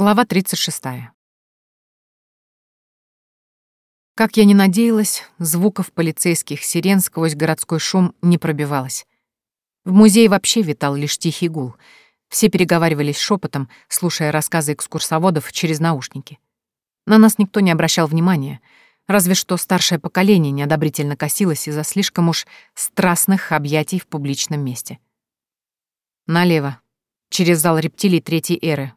Глава 36. Как я ни надеялась, звуков полицейских сирен сквозь городской шум не пробивалось. В музее вообще витал лишь тихий гул. Все переговаривались шепотом, слушая рассказы экскурсоводов через наушники. На нас никто не обращал внимания, разве что старшее поколение неодобрительно косилось из-за слишком уж страстных объятий в публичном месте. Налево, через зал рептилий третьей эры,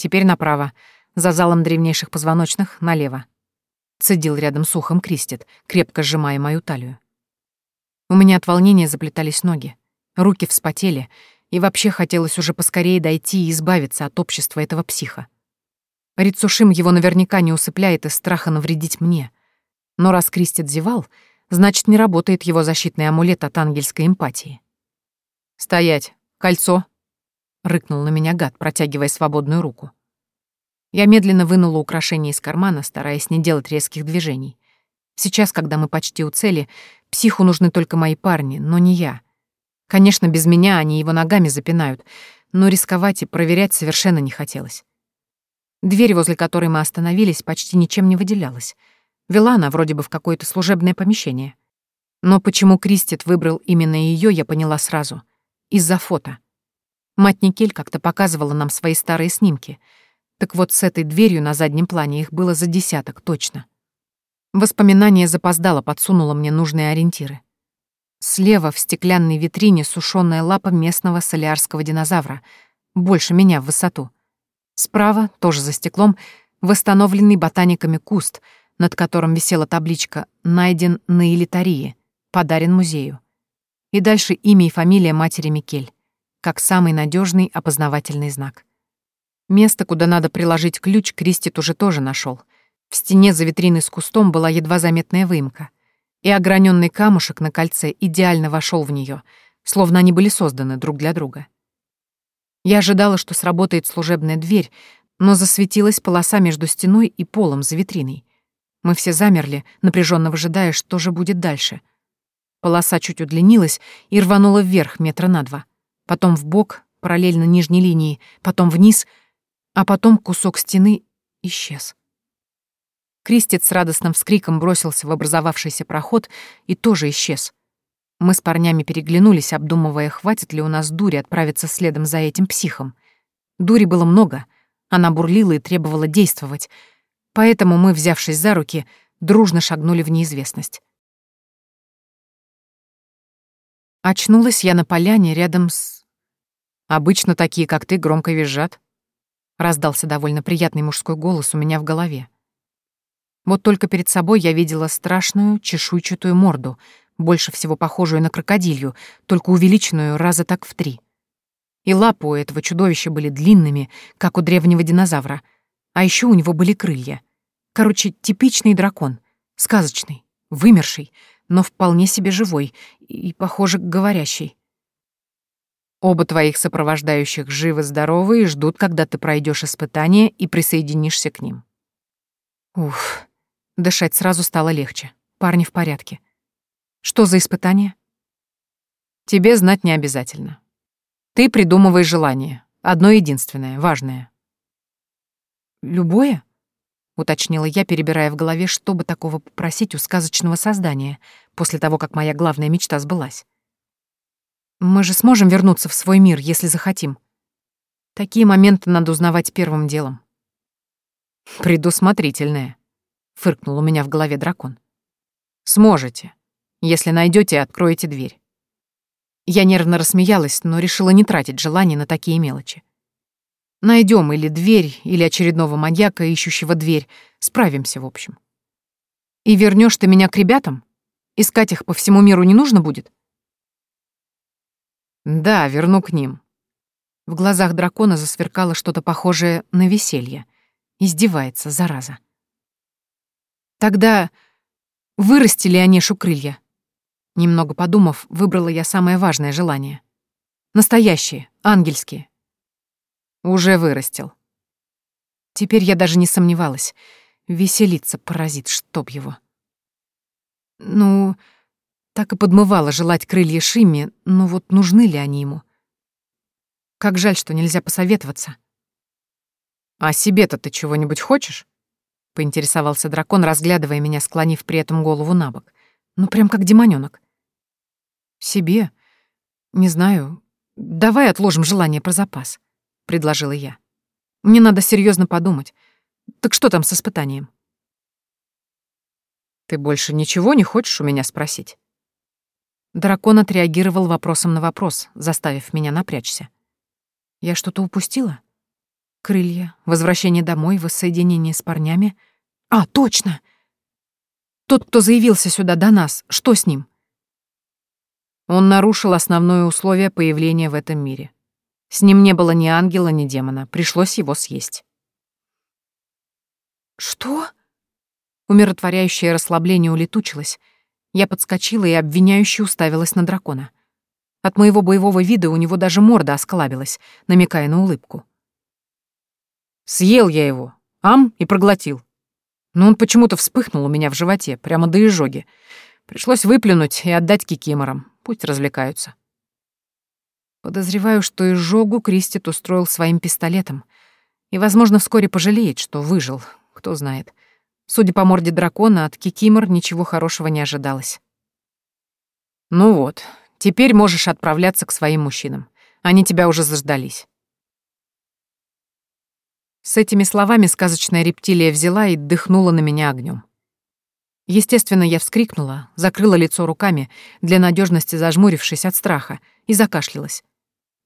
Теперь направо. За залом древнейших позвоночных налево. Цедил рядом с ухом Кристит, крепко сжимая мою талию. У меня от волнения заплетались ноги. Руки вспотели, и вообще хотелось уже поскорее дойти и избавиться от общества этого психа. Рицушим его наверняка не усыпляет из страха навредить мне. Но раз Кристит зевал, значит, не работает его защитный амулет от ангельской эмпатии. «Стоять! Кольцо!» — рыкнул на меня гад, протягивая свободную руку. Я медленно вынула украшение из кармана, стараясь не делать резких движений. Сейчас, когда мы почти у цели, психу нужны только мои парни, но не я. Конечно, без меня они его ногами запинают, но рисковать и проверять совершенно не хотелось. Дверь, возле которой мы остановились, почти ничем не выделялась. Вела она вроде бы в какое-то служебное помещение. Но почему Кристит выбрал именно ее, я поняла сразу. Из-за фото. Мать Никель как-то показывала нам свои старые снимки. Так вот, с этой дверью на заднем плане их было за десяток, точно. Воспоминание запоздало подсунуло мне нужные ориентиры. Слева в стеклянной витрине сушёная лапа местного солярского динозавра, больше меня в высоту. Справа, тоже за стеклом, восстановленный ботаниками куст, над которым висела табличка «Найден на элитарии», подарен музею. И дальше имя и фамилия матери Микель как самый надежный опознавательный знак. Место, куда надо приложить ключ, Кристит уже тоже нашел. В стене за витриной с кустом была едва заметная выемка, и ограненный камушек на кольце идеально вошел в нее, словно они были созданы друг для друга. Я ожидала, что сработает служебная дверь, но засветилась полоса между стеной и полом за витриной. Мы все замерли, напряженно выжидая, что же будет дальше. Полоса чуть удлинилась и рванула вверх метра на два потом в бок, параллельно нижней линии, потом вниз, а потом кусок стены исчез. Кристит с радостным вскриком бросился в образовавшийся проход и тоже исчез. Мы с парнями переглянулись, обдумывая, хватит ли у нас дури отправиться следом за этим психом. Дури было много, она бурлила и требовала действовать, поэтому мы, взявшись за руки, дружно шагнули в неизвестность. Очнулась я на поляне рядом с Обычно такие, как ты, громко визжат. Раздался довольно приятный мужской голос у меня в голове. Вот только перед собой я видела страшную чешуйчатую морду, больше всего похожую на крокодилью, только увеличенную раза так в три. И лапы у этого чудовища были длинными, как у древнего динозавра, а еще у него были крылья. Короче, типичный дракон, сказочный, вымерший, но вполне себе живой и, похоже, говорящий. Оба твоих сопровождающих живы-здоровы и ждут, когда ты пройдешь испытание и присоединишься к ним. Уф, дышать сразу стало легче. Парни в порядке. Что за испытание? Тебе знать не обязательно. Ты придумываешь желание. Одно единственное, важное. Любое? уточнила я, перебирая в голове, чтобы такого попросить у сказочного создания после того, как моя главная мечта сбылась. Мы же сможем вернуться в свой мир, если захотим. Такие моменты надо узнавать первым делом. Предусмотрительная, фыркнул у меня в голове дракон. Сможете, если найдете и откроете дверь. Я нервно рассмеялась, но решила не тратить желание на такие мелочи. Найдем или дверь, или очередного маньяка, ищущего дверь. Справимся, в общем. И вернешь ты меня к ребятам? Искать их по всему миру не нужно будет? Да, верну к ним. В глазах дракона засверкало что-то похожее на веселье. Издевается, зараза. Тогда вырастили Онешу крылья. Немного подумав, выбрала я самое важное желание. Настоящие, ангельские. Уже вырастил. Теперь я даже не сомневалась. Веселиться паразит, чтоб его. Ну, так и подмывало желать крылья Шимми, но вот нужны ли они ему? Как жаль, что нельзя посоветоваться. «А себе-то ты чего-нибудь хочешь?» — поинтересовался дракон, разглядывая меня, склонив при этом голову на бок. Ну, прям как демонёнок. «Себе? Не знаю. Давай отложим желание про запас», — предложила я. «Мне надо серьезно подумать. Так что там с испытанием?» «Ты больше ничего не хочешь у меня спросить?» Дракон отреагировал вопросом на вопрос, заставив меня напрячься. «Я что-то упустила?» Крылья, возвращение домой, воссоединение с парнями. А, точно! Тот, кто заявился сюда до нас, что с ним? Он нарушил основное условие появления в этом мире. С ним не было ни ангела, ни демона. Пришлось его съесть. «Что?» Умиротворяющее расслабление улетучилось. Я подскочила и обвиняюще уставилась на дракона. От моего боевого вида у него даже морда осклабилась, намекая на улыбку. Съел я его, ам, и проглотил. Но он почему-то вспыхнул у меня в животе, прямо до изжоги. Пришлось выплюнуть и отдать кикиморам. Пусть развлекаются. Подозреваю, что изжогу Кристит устроил своим пистолетом. И, возможно, вскоре пожалеет, что выжил, кто знает. Судя по морде дракона, от кикимор ничего хорошего не ожидалось. Ну вот, теперь можешь отправляться к своим мужчинам. Они тебя уже заждались. С этими словами сказочная рептилия взяла и дыхнула на меня огнем. Естественно, я вскрикнула, закрыла лицо руками, для надежности зажмурившись от страха, и закашлялась.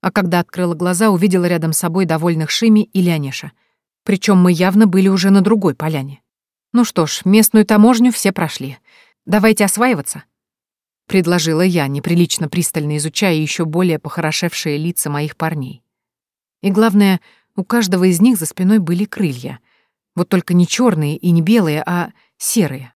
А когда открыла глаза, увидела рядом с собой довольных Шими и Леонеша. Причем мы явно были уже на другой поляне. Ну что ж, местную таможню все прошли. Давайте осваиваться. Предложила я, неприлично пристально изучая еще более похорошевшие лица моих парней. И главное — у каждого из них за спиной были крылья. Вот только не черные и не белые, а серые.